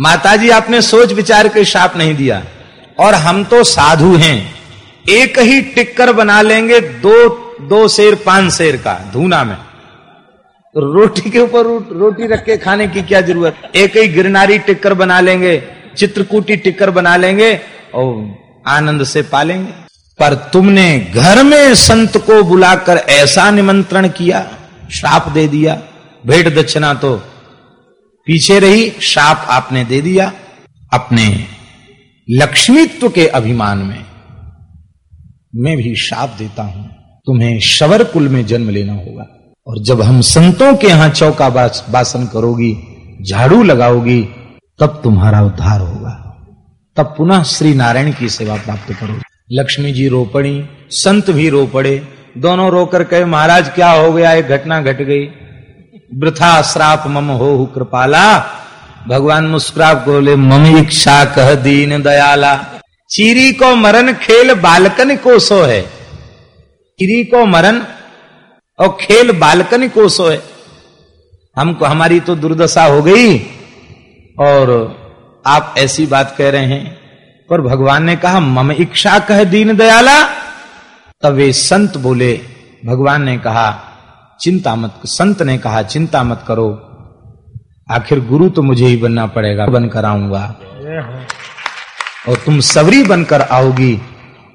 माताजी, आपने सोच विचार के शाप नहीं दिया। और हम तो साधु हैं। एक ही टिक्कर बना लेंगे दो दो शेर, पाँच शेर का, धूना में। तो रोटी के ऊपर रोटी रख के खाने की क्या ज़रूरत? एक ही गिरनारी टिक्कर बना लेंगे, चित्रकूटी टिक्कर बना लेंगे और आनंद से पालेंगे। पर तुमने घर में संत को बुलाकर ऐसा निमंत्रण किया, श्राप दे दिया, भेंट दक्षिणा तो पीछे रही, शाप आपने दे दिया अपने लक्ष्मीत्व के अभिमान में। मैं भी शाप देता हूँ, तुम्हें शवर कुल में जन्म लेना होगा। और जब हम संतों के यहाँ चौका बासन करोगी, झाड़ू लगाओगी, तब तुम्हारा उद्धार होगा। तब पुनः श्री नारायण की सेवा प्राप्त करोगे। लक्ष्मी जी रो पड़ी, संत भी रो पड़े, दोनों रोकर कहे, महाराज, क्या हो गया? एक घटना घट गई। वृथा श्राप मम हो कृपाला। भगवान मुस्कुरा बोले मम इच्छा कह दीन दयाला। चीरी को मरण खेल बालकन को सो है। चीरी को मरण और खेल बालकन को सो है। हमको, हमारी तो दुर्दशा हो गई। और आप ऐसी बात कह रहे हैं, पर भगवान ने कहा, मम इच्छा कह दीन दयाला। तब वे संत बोले, भगवान ने कहा चिंता मत संत ने कहा, चिंता मत करो। आखिर गुरु तो मुझे ही बनना पड़ेगा, बनकर आऊँगा। और तुम सबरी बनकर आओगी,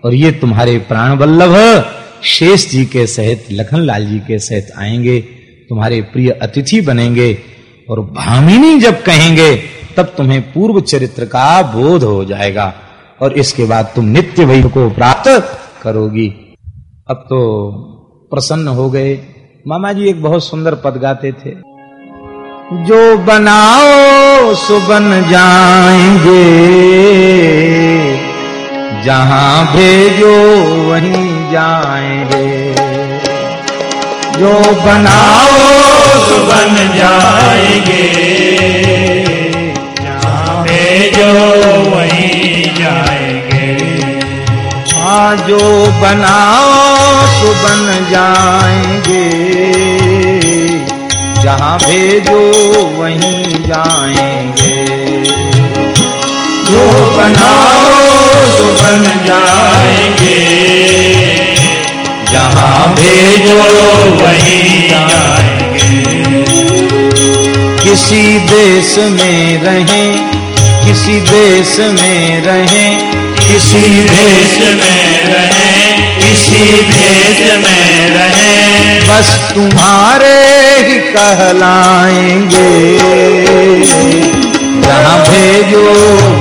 और ये तुम्हारे प्राण वल्लभ शेष जी के सहित, लखनलाल जी के सहित आएँगे, तुम्हारे प्रिय अतिथि बनेंगे, और भामिनी जब कहेंगे, तब तुम्हें पूर्व चरित्र का बोध हो जाएगा, और इसके बाद तुम नित्य वैभ को प्राप्त करोगी। अब तो प्रसन्न हो गए। मामा जी एक बहुत सुंदर पद गाते थे। जो बनाओ सो बन जाएँगे, जहाँ भेजो वहीं जाएँगे। जो बनाओ सो बन जाएँगे, जहाँ भेजो वहीं जाएँगे। जो बनाओ सो बन जाएँगे। जहाँ भेजो, वहीं जाएँगे। जो बनाओ तो बन जाएँगे। जहाँ भेजो, वहीं जाएँगे। किसी देश में रहें, किसी देश में रहें किसी देश में रहे, किसी देश में रहे। बस तुम्हारे ही कहलाएँगे। जहाँ भेजो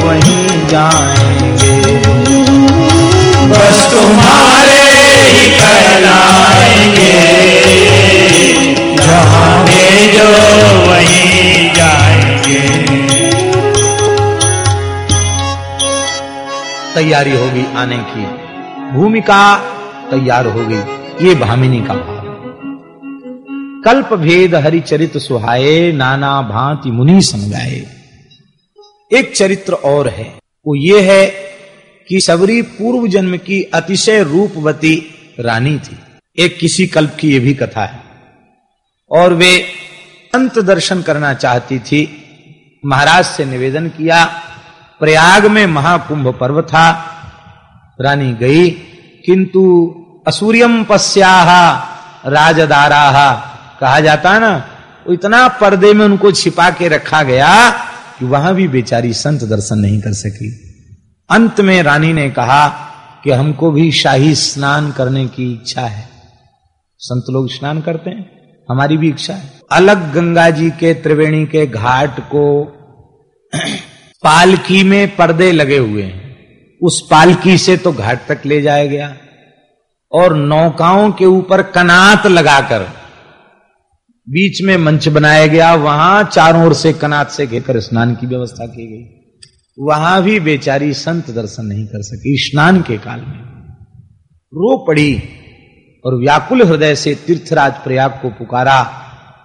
वहीं जाएँगे। बस तुम्हारे ही कहलाएँगे। जहाँ भेजो वहीं तैयारी होगी आने की। भूमिका तैयार हो गई ये भामिनी का भाव। कल्प भेद हरिचरित सुहाए, नाना भांति मुनि समझाए। एक चरित्र और है, वो ये है कि सबरी पूर्व जन्म की अतिशय रूपवती रानी थी। एक किसी कल्प की ये भी कथा है। और वे अंत दर्शन करना चाहती थी, महाराज से निवेदन किया प्रयाग में महाकुंभ पर्व था। रानी गई, किंतु असूर्यम पश्याह, राजदाराह, कहा जाता ना इतना पर्दे में उनको छिपा के रखा गया कि वहाँ भी बेचारी संत दर्शन नहीं कर सकी। अंत में रानी ने कहा कि हमको भी शाही स्नान करने की इच्छा है। संत लोग स्नान करते हैं, हमारी भी इच्छा है। अलग गंगा जी के त्रिवेणी के घाट को पालकी में पर्दे लगे हुए हैं। उस पालकी से तो घाट तक ले जाया गया और नौकाओं के ऊपर कनात लगाकर बीच में मंच बनाया गया। वहाँ चारों ओर से कनात से घेरकर स्नान की व्यवस्था की गई। वहाँ भी बेचारी संत दर्शन नहीं कर सकी स्नान के काल में। रो पड़ी और व्याकुल हृदय से तीर्थराज प्रयाग को पुकारा।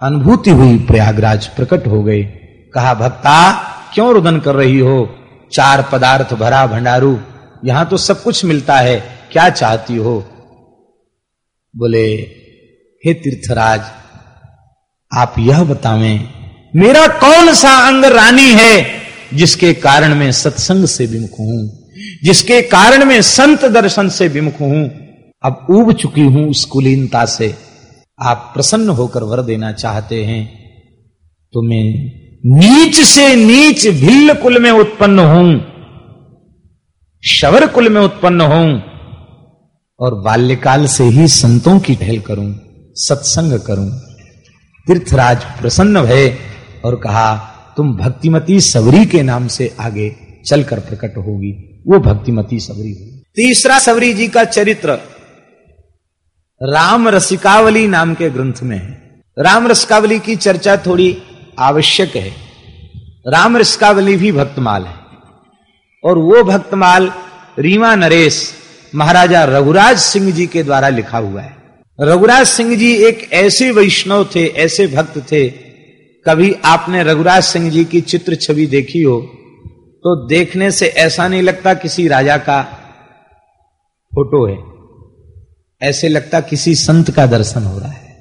अनुभूति हुई, प्रयागराज प्रकट हो गए। कहा, भक्ता क्यों रुदन कर रही हो? चार पदार्थ भरा भंडारू, यहाँ तो सब कुछ मिलता है, क्या चाहती हो? बोले, हे तीर्थराज, आप यह बतावें, मेरा कौन सा अंग रानी है, जिसके कारण मैं सत्संग से विमुख हूँ, जिसके कारण मैं संत दर्शन से विमुख हूँ? अब उब चुकी हूँ उस कुलीनता से। आप प्रसन्न होकर वर देना चाहते हैं तो मैं नीच से नीच भिल्ल कुल में उत्पन्न हूँ शवर कुल में उत्पन्न हूँ और बाल्यकाल से ही संतों की टहल करूँ, सत्संग करूँ। तीर्थराज प्रसन्न भय और कहा, तुम भक्तिमती सबरी के नाम से आगे चलकर प्रकट होगी। वो भक्तिमती सबरी हुई तीसरा सबरी जी का चरित्र राम रसिकावली नाम के ग्रंथ में है। राम रसिकावली की चर्चा थोड़ी आवश्यक है। राम रिस्कावली भी भक्तमाल है। और वो भक्तमाल रीमा नरेश महाराजा रघुराज सिंह जी के द्वारा लिखा हुआ है। रघुराज सिंह जी एक ऐसे वैष्णव थे, ऐसे भक्त थे, कभी आपने रघुराज सिंह जी की चित्र छवि देखी हो तो देखने से ऐसा नहीं लगता किसी राजा का फ़ोटो है। ऐसे लगता किसी संत का दर्शन हो रहा है।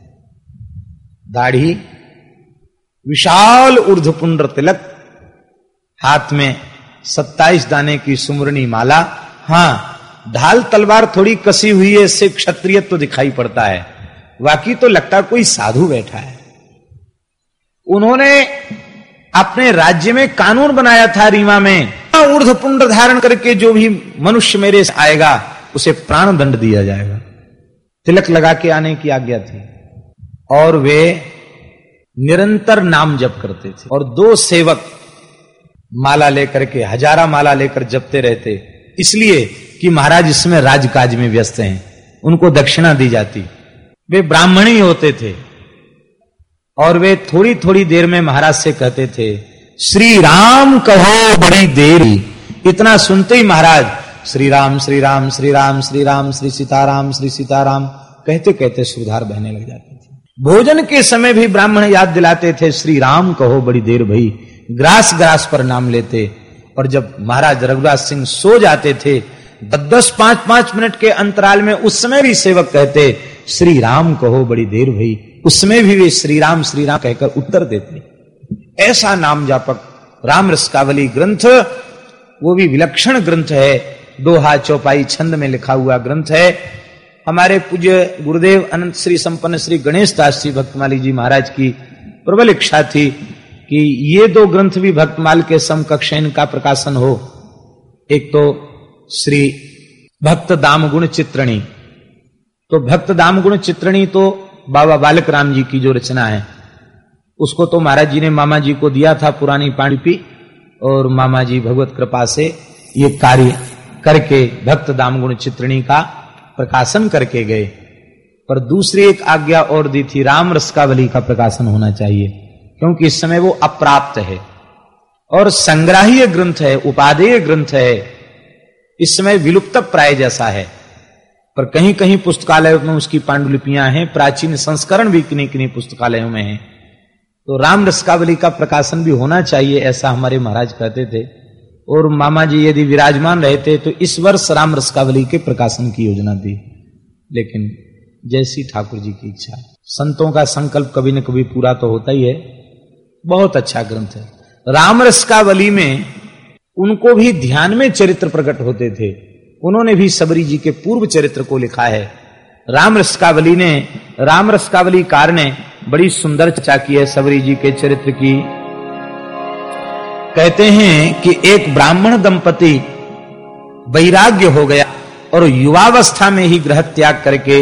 दाढ़ी विशाल ऊर्धपुंड तिलक, हाथ में सत्ताईस दाने की सुमरणी माला। हाँ, ढाल तलवार थोड़ी कसी हुई है, इससे क्षत्रिय तो दिखाई पड़ता है। बाकी तो लगता कोई साधु बैठा है। उन्होंने अपने राज्य में कानून बनाया था रीमा में। ऊर्धपुंड धारण करके जो भी मनुष्य मेरे आएगा, उसे प्राण दंड दिया जाएगा। तिलक लगा के आने की आज्ञा थी। और वे निरंतर नाम जप करते थे। और दो सेवक माला लेकर के, हजारा माला लेकर जपते रहते। इसलिए कि महाराज इसमें राजकाज में व्यस्त हैं। उनको दक्षिणा दी जाती। वे ब्राह्मण ही होते थे। और वे थोड़ी थोड़ी देर में महाराज से कहते थे श्री राम कहो बड़ी देर। इतना सुनते ही महाराज श्री राम श्री राम श्री राम श्री राम श्री सीताराम श्री सीताराम। कहते कहते सुधार बहने लग जाते। भोजन के समय भी ब्राह्मण याद दिलाते थे, श्री राम कहो बड़ी देर भई, ग्रास ग्रास पर नाम लेते। और जब महाराज रघुराज सिंह सो जाते थे दस दस पाँच पाँच मिनट के अंतराल में उस समय भी सेवक कहते, श्री राम कहो बड़ी देर भई। उसमें भी वे श्री राम श्री राम कहकर उत्तर देते ऐसा नाम जापक राम रसकावली ग्रंथ, वो भी विलक्षण ग्रंथ है। दोहा चौपाई छंद में लिखा हुआ ग्रंथ है। हमारे पूज्य गुरुदेव अनंत श्री संपन्न श्री गणेश दास जी भक्तमाली जी महाराज की प्रबल इच्छा थी कि ये दो ग्रंथ भी भक्तमाल के समकक्ष इनका प्रकाशन हो। एक तो श्री भक्त दाम गुण चित्रणी। तो भक्त दाम गुण चित्रणी तो बाबा बालक राम जी की जो रचना है, उसको तो महाराज जी ने मामा जी को दिया था पुरानी पांडुपी, और मामा जी भगवत कृपा से ये कार्य करके भक्त दाम गुण चित्रणी का प्रकाशन करके गए। पर दूसरी एक आज्ञा और दी थी, राम रसकावली का प्रकाशन होना चाहिए, क्योंकि इस समय वो अप्राप्त है। और संग्राह्य ग्रंथ है, उपादेय ग्रंथ है, इस समय विलुप्त प्राय जैसा है। पर कहीं कहीं पुस्तकालयों में उसकी पांडुलिपियाँ हैं, प्राचीन संस्करण भी किन्हीं किन्हीं पुस्तकालयों में है। तो राम रसकावली का प्रकाशन भी होना चाहिए, ऐसा हमारे महाराज कहते थे। और मामा जी यदि विराजमान रहते तो इस वर्ष राम रसकावली के प्रकाशन की योजना थी लेकिन जैसी ठाकुर जी की इच्छा। संतों का संकल्प कभी न कभी पूरा तो होता ही है। बहुत अच्छा ग्रंथ है। राम रसकावली में उनको भी ध्यान में चरित्र प्रकट होते थे। उन्होंने भी सबरी जी के पूर्व चरित्र को लिखा है। राम रसकावली ने, राम रसकावली कार ने बड़ी सुंदर चर्चा की है सबरी जी के चरित्र की। कहते हैं कि एक ब्राह्मण दंपति वैराग्य हो गया और युवावस्था में ही ग्रह त्याग करके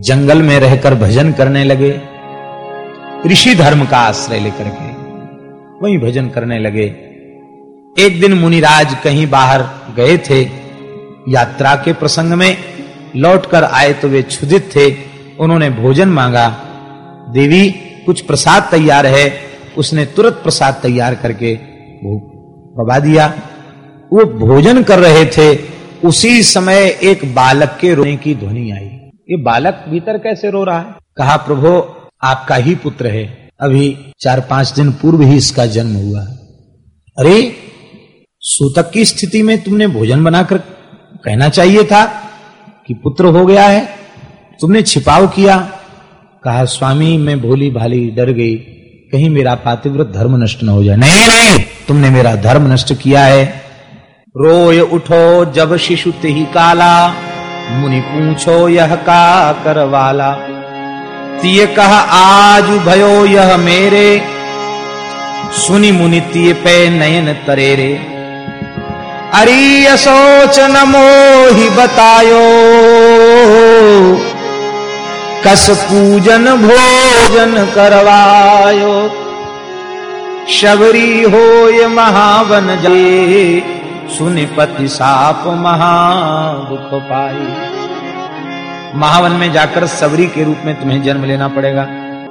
जंगल में रहकर भजन करने लगे, ऋषि धर्म का आश्रय लेकर के वही भजन करने लगे। एक दिन मुनिराज कहीं बाहर गए थे, यात्रा के प्रसंग में लौटकर आए तो वे क्षुदित थे। उन्होंने भोजन मांगा, देवी, कुछ प्रसाद तैयार है। उसने तुरंत प्रसाद तैयार करके बबा दिया वो भोजन कर रहे थे। उसी समय एक बालक के रोने की ध्वनि आई। ये बालक भीतर कैसे रो रहा है? कहा, प्रभु, आपका ही पुत्र है। अभी चार पाँच दिन पूर्व ही इसका जन्म हुआ अरे, सूतक की स्थिति में तुमने भोजन बनाकर कहना चाहिए था कि पुत्र हो गया है। तुमने छिपाव किया। कहा, स्वामी, मैं भोली भाली डर गई। कहीं मेरा पातिव्रत धर्म नष्ट न हो जाए। नहीं नहीं, तुमने मेरा धर्म नष्ट किया है। रोय उठो जब शिशु ही काला, मुनि पूछो यह का करवाला। तिय कह, आज भयो यह मेरे। सुनि मुनि, तिय पे नयन तरेरे। अरी असोच नमो ही बतायो। कस पूजन भोजन करवायो। शबरी होय महावन जे सुनि पति साप महा दुख पाई महावन में जाकर सबरी के रूप में तुम्हें जन्म लेना पड़ेगा।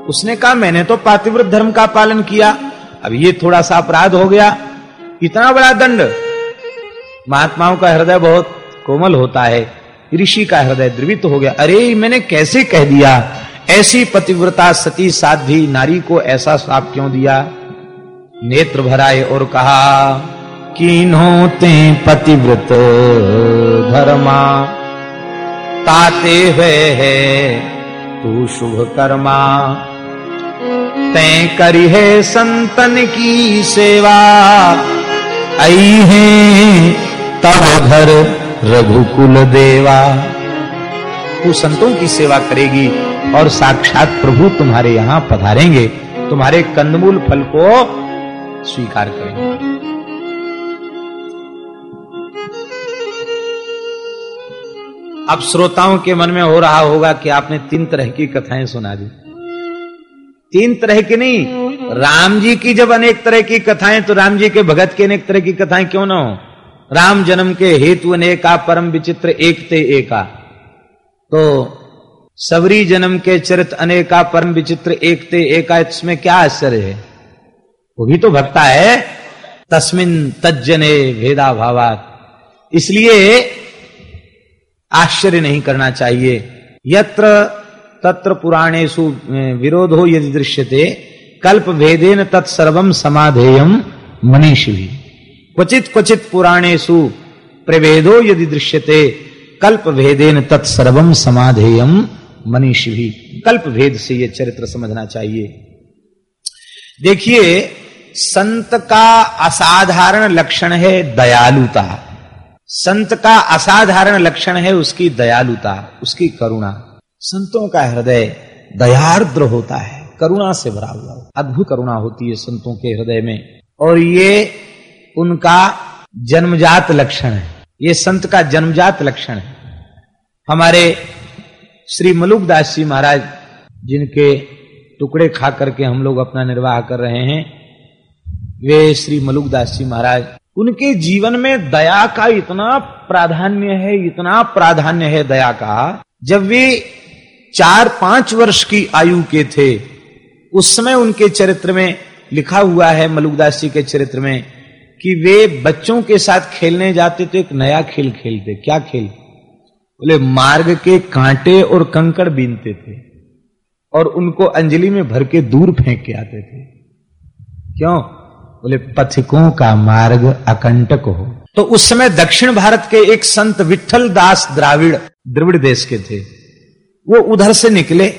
उसने कहा, मैंने तो पातिव्रत धर्म का पालन किया। अब ये थोड़ा सा अपराध हो गया। इतना बड़ा दंड। महात्माओं का हृदय बहुत कोमल होता है। ऋषि का हृदय द्रवित हो गया। अरे, मैंने कैसे कह दिया? ऐसी पतिव्रता सती साध्वी नारी को ऐसा श्राप क्यों दिया? नेत्र भराए और कहा, किन्हों ते पतिव्रत धर्मा, ताते हुए है तू शुभ कर्मा। तय करी है संतन की सेवा, आई है तब घर रघुकुल देवा। तू संतों की सेवा करेगी और साक्षात प्रभु तुम्हारे यहाँ पधारेंगे। तुम्हारे कंदमूल फल को स्वीकार करेंगे। अब श्रोताओं के मन में हो रहा होगा कि आपने तीन तरह की कथाएँ सुना दी। तीन तरह की नहीं, राम जी की जब अनेक तरह की कथाएँ तो राम जी के भगत की अनेक तरह की कथाएँ क्यों ना हो? राम जन्म के हेतु अनेका परम विचित्र एक ते एका तो सबरी जन्म के चरित अनेका परम विचित्र एक ते एका इसमें क्या आश्चर्य है? वो भी तो भक्ता है। तस्मिन तज्जने भेदा भावात इसलिए आश्चर्य नहीं करना चाहिए। यत्र तत्र पुराणेशु विरोधो यदि दृश्यते कल्प भेदेन तत्सर्वम समाधेयम मनीषी क्वचित क्वचित पुराणेशु प्रभेदो यदि दृश्यते कल्प भेदेन तत्सर्वम समाधेयम मनीषी भी कल्प भेद से यह चरित्र समझना चाहिए। देखिए, संत का असाधारण लक्षण है दयालुता। संत का असाधारण लक्षण है उसकी दयालुता, उसकी करुणा। संतों का हृदय दयार्द्र होता है, करुणा से भरा हुआ। अद्भुत करुणा होती है संतों के हृदय में। और ये उनका जन्मजात लक्षण है। ये संत का जन्मजात लक्षण है। हमारे श्री मलुकदास जी महाराज, जिनके टुकड़े खा करके हम लोग अपना निर्वाह कर रहे हैं, वे श्री मलुकदास जी महाराज, उनके जीवन में दया का इतना प्राधान्य है, इतना प्राधान्य है दया का, जब वे चार पाँच वर्ष की आयु के थे, उस समय उनके चरित्र में लिखा हुआ है मलुकदास जी के चरित्र में कि वे बच्चों के साथ खेलने जाते तो एक नया खेल खेलते, क्या खेल? बोले, मार्ग के कांटे और कंकड़ बीनते थे और उनको अंजलि में भर के दूर फेंक के आते थे। क्यों? बोले, पथिकों का मार्ग अकंटक हो। तो उस समय दक्षिण भारत के एक संत विठल दास द्राविड़, द्रविड़ देश के थे। वो उधर से निकले।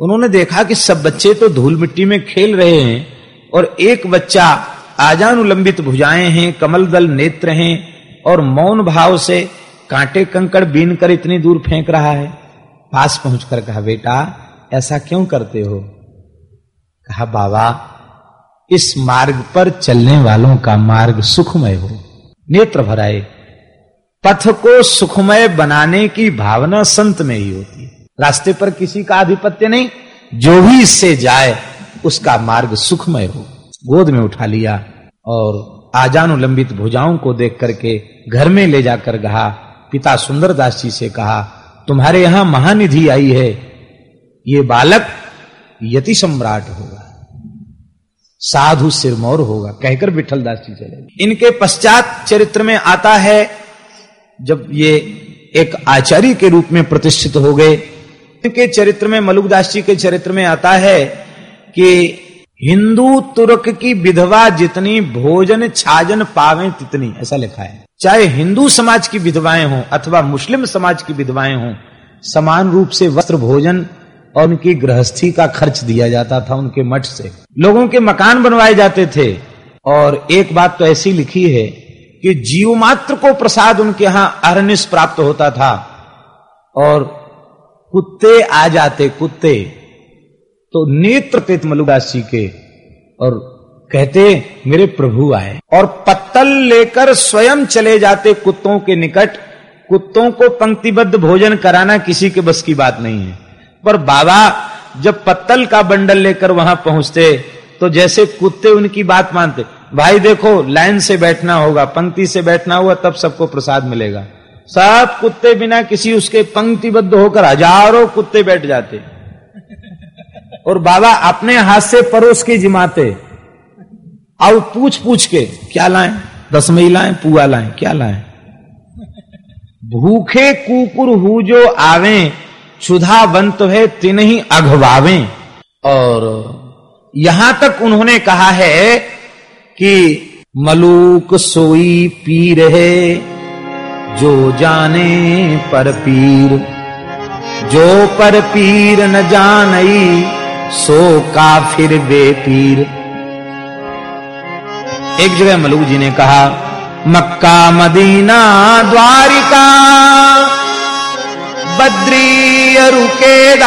उन्होंने देखा कि सब बच्चे तो धूल मिट्टी में खेल रहे हैं और एक बच्चा आजानुलंबित भुजाएँ हैं कमल दल नेत्र हैं और मौन भाव से कांटे कंकड़ बीन कर इतनी दूर फेंक रहा है। पास पहुंचकर कहा, बेटा, ऐसा क्यों करते हो? कहा, बाबा, इस मार्ग पर चलने वालों का मार्ग सुखमय हो। नेत्र भराए, पथ को सुखमय बनाने की भावना संत में ही होती है। रास्ते पर किसी का आधिपत्य नहीं, जो भी इससे जाए, उसका मार्ग सुखमय हो। गोद में उठा लिया और आजानुलंबित भुजाओं को देख करके घर में ले जाकर कहा, पिता सुंदरदास जी से कहा, तुम्हारे यहाँ महानिधि आई है। ये बालक यति सम्राट होगा। साधु सिरमौर होगा, कहकर विठल दास जी चले इनके पश्चात चरित्र में आता है, जब ये एक आचार्य के रूप में प्रतिष्ठित हो गए, इनके चरित्र में मलुकदास जी के चरित्र में आता है कि हिंदू तुर्क की विधवा जितनी भोजन छाजन पावे तितनी, ऐसा लिखा है। चाहे हिंदू समाज की विधवाएँ हों अथवा मुस्लिम समाज की विधवाएँ हों, समान रूप से वस्त्र भोजन और उनकी गृहस्थी का खर्च दिया जाता था उनके मठ से। लोगों के मकान बनवाए जाते थे। और एक बात तो ऐसी लिखी है कि जीव मात्र को प्रसाद उनके यहाँ अरनिस प्राप्त होता था। और कुत्ते आ जाते, कुत्ते। तो नेत्र तेत मलुदास के और कहते, मेरे प्रभु आए। और पत्तल लेकर स्वयं चले जाते कुत्तों के निकट। कुत्तों को पंक्तिबद्ध भोजन कराना किसी के बस की बात नहीं है। पर बाबा, जब पत्तल का बंडल लेकर वहाँ पहुँचते तो जैसे कुत्ते उनकी बात मानते, भाई देखो, लाइन से बैठना होगा, पंक्ति से बैठना होगा तब सबको प्रसाद मिलेगा। सब कुत्ते बिना किसी उसके पंक्तिबद्ध होकर हज़ारों कुत्ते बैठ जाते। और बाबा अपने हाथ से परोस के जिमाते। अब पूछ पूछ के, क्या लाएँ? दस मई लाएँ, पुआ लाए, क्या लाएँ? भूखे कुकुर हु जो आवे, क्षुधा बंत है तिन ही अघवावे। और यहाँ तक उन्होंने कहा है कि मलूक सोई पीर है, जो जाने पर पीर, जो पर पीर न जानई सो काफिर बेपीर एक जगह मलूक जी ने कहा, मक्का मदीना द्वारिका, बद्री रुकेदार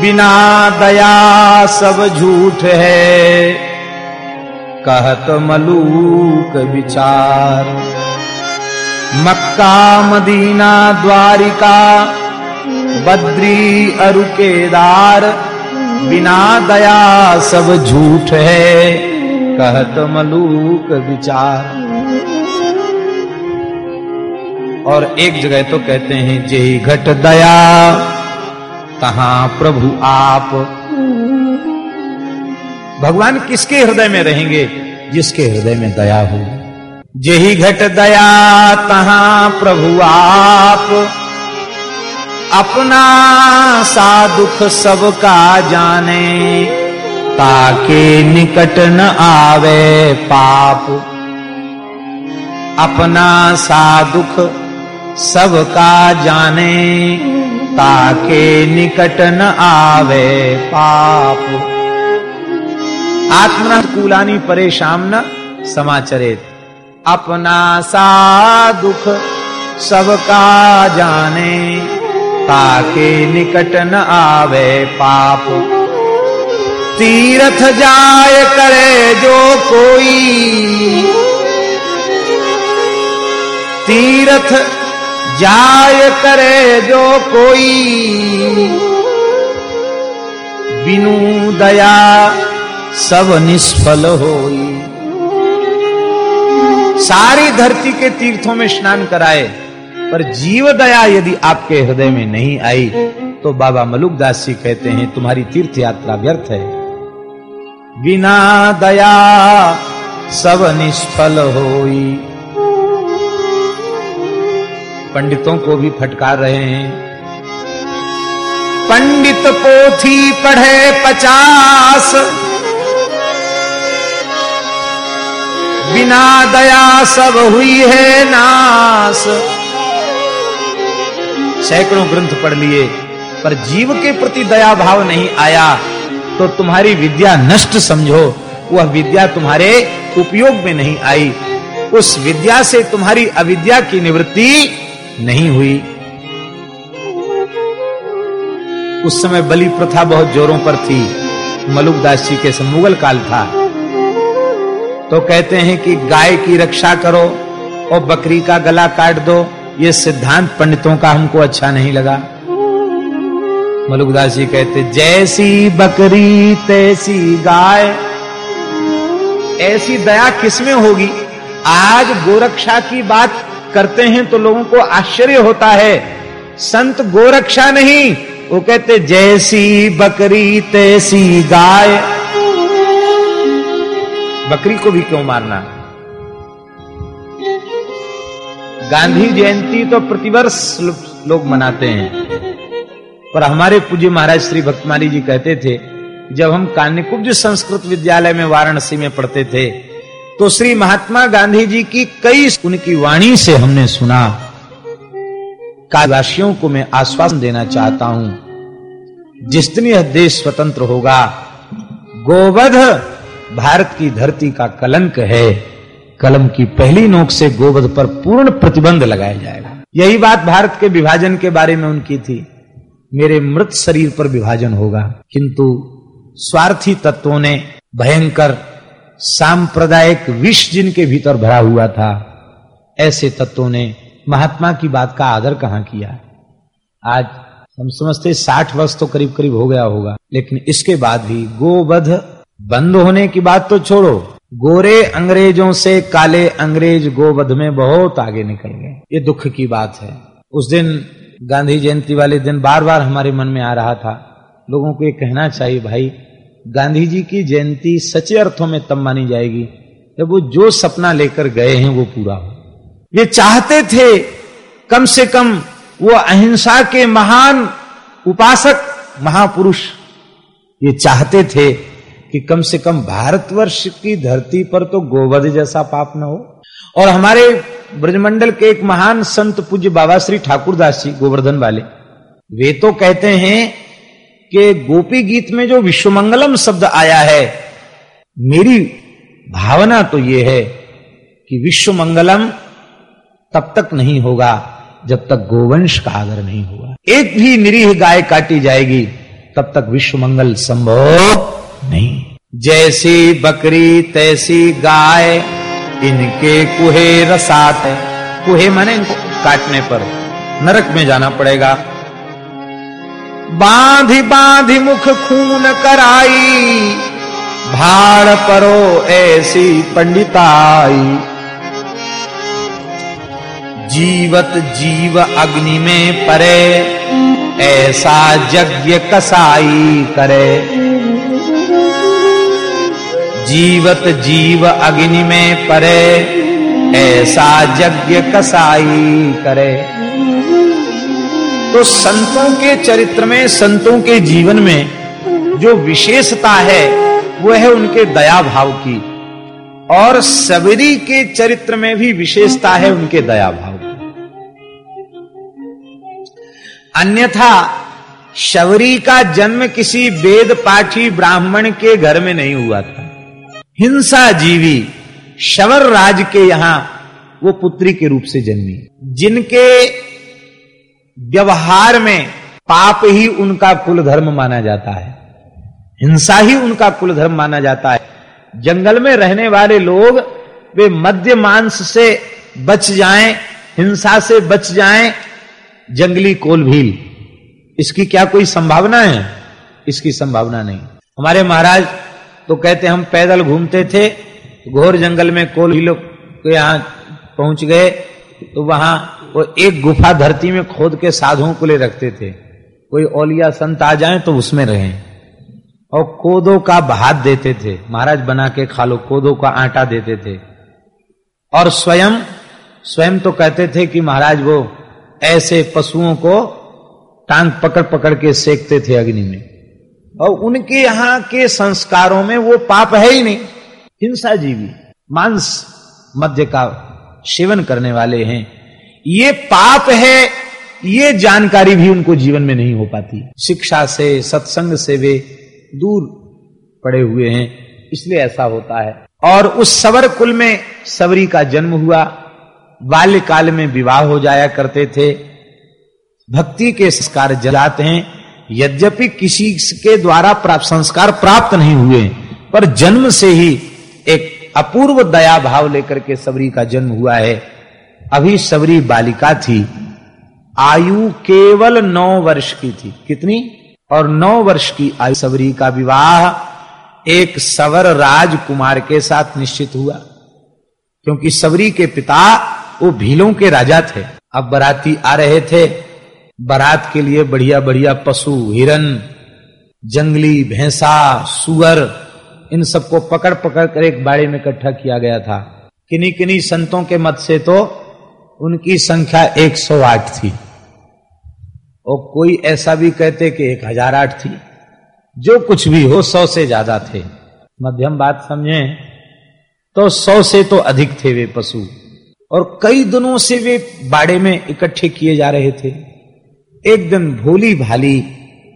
बिना दया सब झूठ है, कहत मलूक विचार। मक्का मदीना द्वारिका बद्री अरुकेदार बिना दया सब झूठ है, कहत मलूक विचार। और एक जगह तो कहते हैं, जे घट दया, तहा प्रभु आप। भगवान किसके हृदय में रहेंगे? जिसके हृदय में दया हो। जेही घट दया, तहा प्रभु आप। अपना सा दुख सबका जाने, ताके निकट न आवे पाप। अपना सा दुख सबका जाने, ताके निकट न आवे पाप। आत्मन कूलानी परेशान न समाचरित अपना सा दुख सबका जाने ताके निकट न आवे पाप। तीर्थ जाय करे जो कोई। तीर्थ जाय करे जो कोई। बिनु दया सब निष्फल होई। सारी धरती के तीर्थों में स्नान कराए। पर जीव दया यदि आपके हृदय में नहीं आई तो बाबा मलुकदास जी कहते हैं, तुम्हारी तीर्थ यात्रा व्यर्थ है। बिना दया सब निष्फल होई। पंडितों को भी फटकार रहे हैं। पंडित पोथी पढ़े पचास। बिना दया सब हुई है नाश। सैकड़ों ग्रंथ पढ़ लिए, पर जीव के प्रति दया भाव नहीं आया तो तुम्हारी विद्या नष्ट समझो। वह विद्या तुम्हारे उपयोग में नहीं आई। उस विद्या से तुम्हारी अविद्या की निवृत्ति नहीं हुई। उस समय बलि प्रथा बहुत जोरों पर थी। मलुकदास जी के मुगल काल था। तो कहते हैं कि गाय की रक्षा करो और बकरी का गला काट दो। ये सिद्धांत पंडितों का हमको अच्छा नहीं लगा। मलुकदास जी कहते, जैसी बकरी तैसी गाय, ऐसी दया किसमें होगी? आज गोरक्षा की बात करते हैं तो लोगों को आश्चर्य होता है। संत गोरक्षा नहीं, वो कहते, जैसी बकरी तैसी गाय। बकरी को भी क्यों मारना? गांधी जयंती तो प्रतिवर्ष लोग मनाते हैं। पर हमारे पूज्य महाराज श्री भक्तमाली जी कहते थे, जब हम कान्यकुब्ज संस्कृत विद्यालय में वाराणसी में पढ़ते थे तो श्री महात्मा गांधी जी की कई उनकी वाणी से हमने सुना। काशियों को मैं आश्वासन देना चाहता हूँ जिस दिन यह देश स्वतंत्र होगा, गोवध भारत की धरती का कलंक है। कलम की पहली नोक से गोवध पर पूर्ण प्रतिबंध लगाया जाएगा। यही बात भारत के विभाजन के बारे में उनकी थी। मेरे मृत शरीर पर विभाजन होगा। किंतु स्वार्थी तत्वों ने भयंकर, सांप्रदायिक विष जिनके भीतर भरा हुआ था, ऐसे तत्वों ने महात्मा की बात का आदर कहाँ किया? आज हम समझते साठ वर्ष तो करीब करीब हो गया होगा। लेकिन इसके बाद भी गोवध बंद होने की बात तो छोड़ो। गोरे अंग्रेज़ों से काले अंग्रेज़ गोवध में बहुत आगे निकल गए। ये दुख की बात है। उस दिन गांधी जयंती वाले दिन बार बार हमारे मन में आ रहा था। लोगों को ये कहना चाहिए, भाई, गांधी जी की जयंती सच्चे अर्थों में तब मानी जाएगी जब वो जो सपना लेकर गए हैं वो पूरा हो। वे चाहते थे कम से कम वो अहिंसा के महान उपासक महापुरुष। ये चाहते थे कि कम से कम भारतवर्ष की धरती पर तो गोवध जैसा पाप न हो। और हमारे ब्रजमंडल के एक महान संत पूज्य बाबा श्री ठाकुरदास जी, गोवर्धन वाले, वे तो कहते हैं कि गोपी गीत में जो विश्वमंगलम शब्द आया है, मेरी भावना तो यह है कि विश्व मंगलम तब तक नहीं होगा जब तक गोवंश का आदर नहीं होगा। एक भी निरीह गाय काटी जाएगी, तब तक विश्व मंगल संभव नहीं। जैसी बकरी तैसी गाय, इनके कुहे रसात है। कुहे माने इनको काटने पर, नरक में जाना पड़ेगा। बांधी बांधी मुख खून कराई, भाड़ परो ऐसी पंडिताई। जीवत जीव अग्नि में परे, ऐसा यज्ञ कसाई करे। जीवत जीव अग्नि में परे, ऐसा यज्ञ कसाई करे। तो संतों के चरित्र में, संतों के जीवन में जो विशेषता है, वह है उनके दया भाव की। और सबरी के चरित्र में भी विशेषता है उनके दया भाव की। अन्यथा शबरी का जन्म किसी वेद पाठी ब्राह्मण के घर में नहीं हुआ था। हिंसा जीवी शवर राज के यहाँ वो पुत्री के रूप से जन्मी। जिनके व्यवहार में पाप ही उनका कुल धर्म माना जाता है, हिंसा ही उनका कुल धर्म माना जाता है। जंगल में रहने वाले लोग वे मध्य मांस से बच जाएँ, हिंसा से बच जाएँ, जंगली कोल भील। इसकी क्या कोई संभावना है? इसकी संभावना नहीं। हमारे महाराज तो कहते हम पैदल घूमते थे, घोर जंगल में कोल भीलों के यहाँ पहुँच गए तो वहाँ वो एक गुफा धरती में खोद के साधुओं को ले रखते थे। कोई ओलिया संत आ जाए तो उसमें रहें। और कोदो का भात देते थे। महाराज बना के खा लो, कोदो का आटा देते थे। और स्वयं स्वयं तो कहते थे कि महाराज वो ऐसे पशुओं को टांग पकड़ पकड़ के सेकते थे अग्नि में। और उनके यहाँ के संस्कारों में वो पाप है ही नहीं। हिंसा जीवी, मांस मध्य का सेवन करने वाले हैं। ये पाप है, ये जानकारी भी उनको जीवन में नहीं हो पाती। शिक्षा से, सत्संग से वे दूर पड़े हुए हैं, इसलिए ऐसा होता है। और उस सवर कुल में सवरी का जन्म हुआ। बाल्यकाल में विवाह हो जाया करते थे। भक्ति के संस्कार जलाते हैं। यद्यपि किसी के द्वारा प्राप्त, संस्कार प्राप्त नहीं हुए, पर जन्म से ही एक अपूर्व दया भाव लेकर के सबरी का जन्म हुआ है। अभी सबरी बालिका थी। आयु केवल नौ वर्ष की थी। कितनी? और नौ वर्ष की आयु सबरी का विवाह एक सवर राजकुमार के साथ निश्चित हुआ, क्योंकि सबरी के पिता वो भीलों के राजा थे। अब बराती आ रहे थे। बारात के लिए बढ़िया बढ़िया पशु, हिरन, जंगली भैंसा सुअर, इन सबको पकड़ पकड़ कर एक बाड़े में इकट्ठा किया गया था। किन्हीं किन्हीं संतों के मत से तो उनकी संख्या 108 थी। और कोई ऐसा भी कहते कि एक हज़ार आठ थी। जो कुछ भी हो, सौ से ज़्यादा थे। मध्यम बात समझे तो सौ से तो अधिक थे वे पशु। और कई दिनों से वे बाड़े में इकट्ठे किए जा रहे थे। एक दिन भोली भाली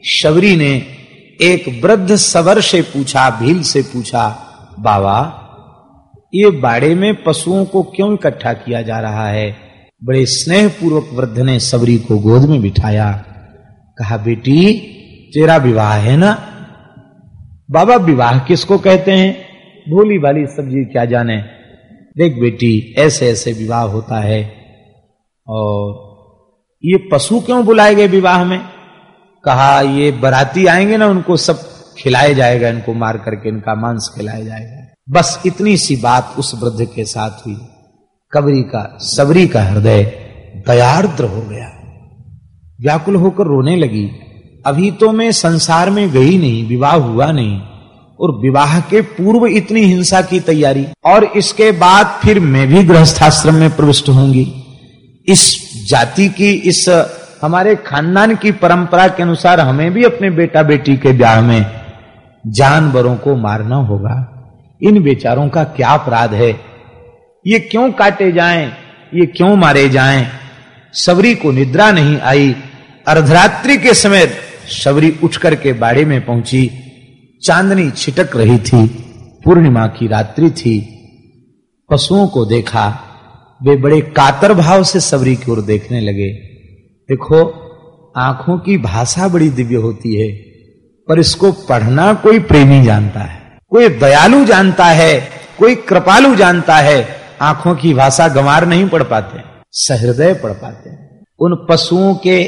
शबरी ने एक वृद्ध सवर से पूछा, भील से पूछा, बाबा, ये बाड़े में पशुओं को क्यों इकट्ठा किया जा रहा है? बड़े स्नेह पूर्वक वृद्ध ने सबरी को गोद में बिठाया। कहा, बेटी, तेरा विवाह है ना? बाबा, विवाह किसको कहते हैं? भोली भाली सब्ज़ी क्या जाने? देख बेटी ऐसे ऐसे विवाह होता है। और ये पशु क्यों बुलाए गए विवाह में? कहा, ये बराती आएँगे ना, उनको सब खिलाया जाएगा, इनको मार करके, इनका मांस खिलाया जाएगा। बस इतनी सी बात उस वृद्ध के साथ हुई। कबरी का, सबरी का हृदय दयार्द्र हो गया। व्याकुल होकर रोने लगी। अभी तो मैं संसार में गई नहीं, विवाह हुआ नहीं, और विवाह के पूर्व इतनी हिंसा की तैयारी, और इसके बाद फिर मैं भी गृहस्थाश्रम में प्रविष्ट होंगी। इस जाति की, इस हमारे खानदान की परंपरा के अनुसार हमें भी अपने बेटा बेटी के ब्याह में जानवरों को मारना होगा। इन बेचारों का क्या अपराध है? ये क्यों काटे जाएँ? ये क्यों मारे जाएँ? सबरी को निद्रा नहीं आई। अर्धरात्रि के समय सबरी उठ करके बाड़े में पहुँची। चांदनी छिटक रही थी। पूर्णिमा की रात्रि थी। पशुओं को देखा। वे बड़े कातर भाव से सबरी की ओर देखने लगे। देखो, आँखों की भाषा बड़ी दिव्य होती है, पर इसको पढ़ना कोई प्रेमी जानता है, कोई दयालु जानता है, कोई कृपालु जानता है। आँखों की भाषा गंवार नहीं पढ़ पाते, सहृदय पढ़ पाते। उन पशुओं के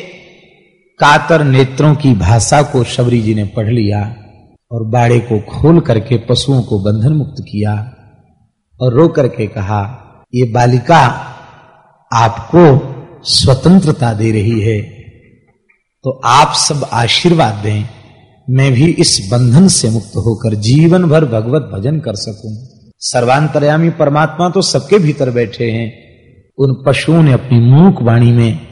कातर नेत्रों की भाषा को शबरी जी ने पढ़ लिया और बाड़े को खोल करके पशुओं को बंधन मुक्त किया और रो करके कहा ये बालिका आपको स्वतंत्रता दे रही है। तो आप सब आशीर्वाद दें। मैं भी इस बंधन से मुक्त होकर जीवन भर भगवत भजन कर सकूँ। सर्वांतरयामी परमात्मा तो सबके भीतर बैठे हैं। उन पशुओं ने अपनी मूक वाणी में